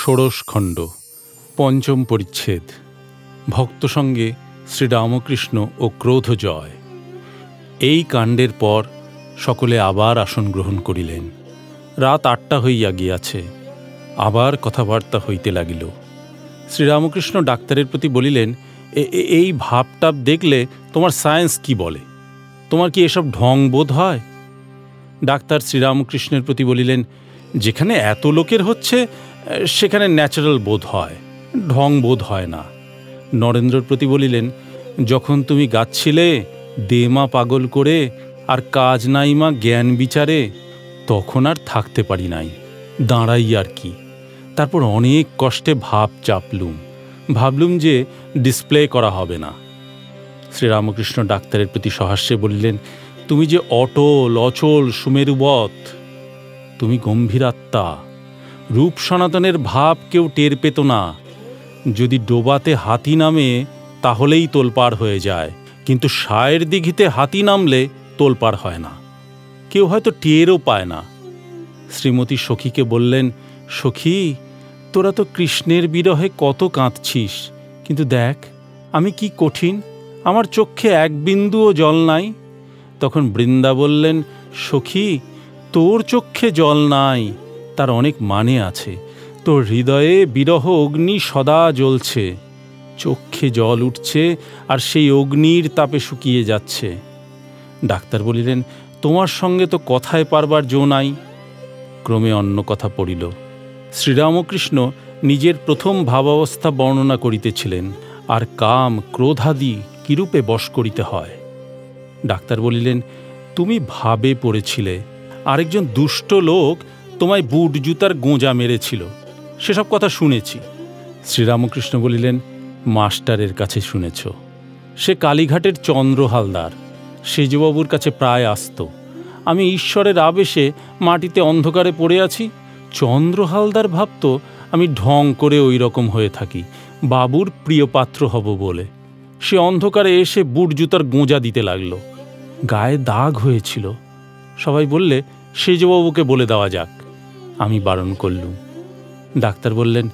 ষোড়শ খণ্ড, পঞ্চম পরিচ্ছেদ, ভক্ত সঙ্গে শ্রীরামকৃষ্ণ ও ক্রোধ জয়। এই কাণ্ডের পর সকলে আবার আসন গ্রহণ করিলেন। রাত আটটা হইয়া গিয়াছে, আবার কথাবার্তা হইতে লাগিল। শ্রীরামকৃষ্ণ ডাক্তারের প্রতি বলিলেন, "এ- এ- এই ভাবটাপ দেখলে তোমার সায়েন্স কি বলে? তোমার কি এসব ঢং বোধ হয়? ডাক্তার শ্রীরামকৃষ্ণের প্রতি বলিলেন, যেখানে এত লোকের হচ্ছে সেখানে ন্যাচারাল বোধ হয়, ঢং বোধ হয় না। নরেন্দ্রর প্রতি বলিলেন, যখন তুমি গাচ্ছিলে, দেমা পাগল করে, আর কাজ নাই মা জ্ঞান বিচারে, তখন আর থাকতে পারি নাই। দাঁড়াই আর কি। তারপর অনেক কষ্টে ভাব চাপলুম। ভাবলুম যে ডিসপ্লে করা হবে না। শ্রীরামকৃষ্ণ ডাক্তারের প্রতি সহাস্যে বলিলেন, তুমি যে অটল, অচল, সুমেরুবৎ, তুমি গম্ভীরাত্মা রূপ সনাতনের ভাব কেউ টের পেত না। যদি ডোবাতে হাতি নামে, তাহলেই তোলপাড় হয়ে যায়। কিন্তু সায়ের দিঘিতে হাতি নামলে তোলপাড় হয় না। কেউ হয়তো টেরও পায় না। শ্রীমতী সখীকে বললেন, সখী, তোরা তো কৃষ্ণের বিরহে কত কাঁদছিস। কিন্তু দেখ, আমি কি কঠিন। আমার চক্ষে এক বিন্দুও জল নাই। তখন বৃন্দা বললেন, সখী, তোর চক্ষে জল নাই। তার অনেক মানে আছে। তোর হৃদয়ে বিরহ অগ্নি সদা জ্বলছে। চক্ষে জল উঠছে আর সেই অগ্নির তাপে শুকিয়ে যাচ্ছে। ডাক্তার বলিলেন, তোমার সঙ্গে তো কথায় পারবার জো নাই। ক্রমে অন্য কথা পড়িল। শ্রীরামকৃষ্ণ নিজের প্রথম ভাবাবস্থা বর্ণনা করিতেছিলেন, আর কাম ক্রোধাদি কিরূপে বশ করিতে হয়? ডাক্তার বলিলেন, তুমি ভাবে পড়েছিলে। আরেকজন দুষ্ট লোক তোমায় বুট, জুতার গোঁজা মেরেছিল। সেসব কথা শুনেছি। শ্রীরামকৃষ্ণ বলিলেন, মাস্টারের কাছে শুনেছ। সে কালীঘাটের চন্দ্র হালদার। সেজবাবুর কাছে প্রায় আসত। আমি ঈশ্বরের আবেশে মাটিতে অন্ধকারে পড়ে আছি। চন্দ্র হালদার ভাবত, আমি ঢং করে ওই রকম হয়ে থাকি। বাবুর প্রিয় পাত্র হব বলে। সে অন্ধকারে এসে বুট, জুতার গোঁজা দিতে লাগল। গায়ে দাগ হয়েছিল। সবাই বললে সেজবাবুকে বলে দেওয়া যাক। আমি বারণ করলুম। ডাক্তার বললেন,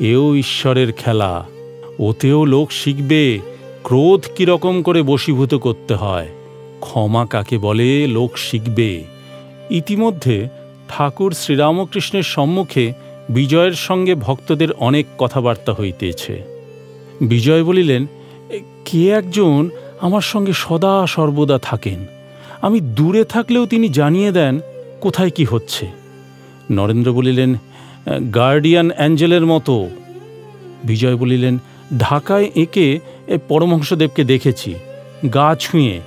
এও ঈশ্বরের খেলা। ওতেও লোক শিখবে। ক্রোধ কীরকম করে বশীভূত করতে হয়। ক্ষমা কাকে বলে, লোক শিখবে। ইতিমধ্যে ঠাকুর শ্রীরামকৃষ্ণের সম্মুখে বিজয়ের সঙ্গে ভক্তদের অনেক কথাবার্তা হইতেছে। বিজয় বলিলেন কে একজন আমার সঙ্গে সদা সর্বদা থাকেন? আমি দূরে থাকলেও তিনি জানিয়ে দেন কোথায় কি হচ্ছে? নরেন্দ্র বলিলেন, গার্ডিয়ান অ্যাঞ্জেলের মতো। বিজয় বলিলেন, ঢাকায় একে পরমহংসদেবকে দেখেছি, গা ছুঁয়ে।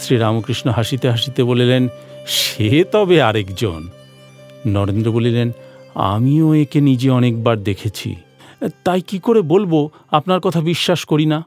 শ্রীরামকৃষ্ণ হাসিতে হাসিতে বলিলেন, সে তবে আরেকজন। নরেন্দ্র বলিলেন, আমিও একে নিজে অনেকবার দেখেছি। তাই কি করে বলব, আপনার কথা বিশ্বাস করি না?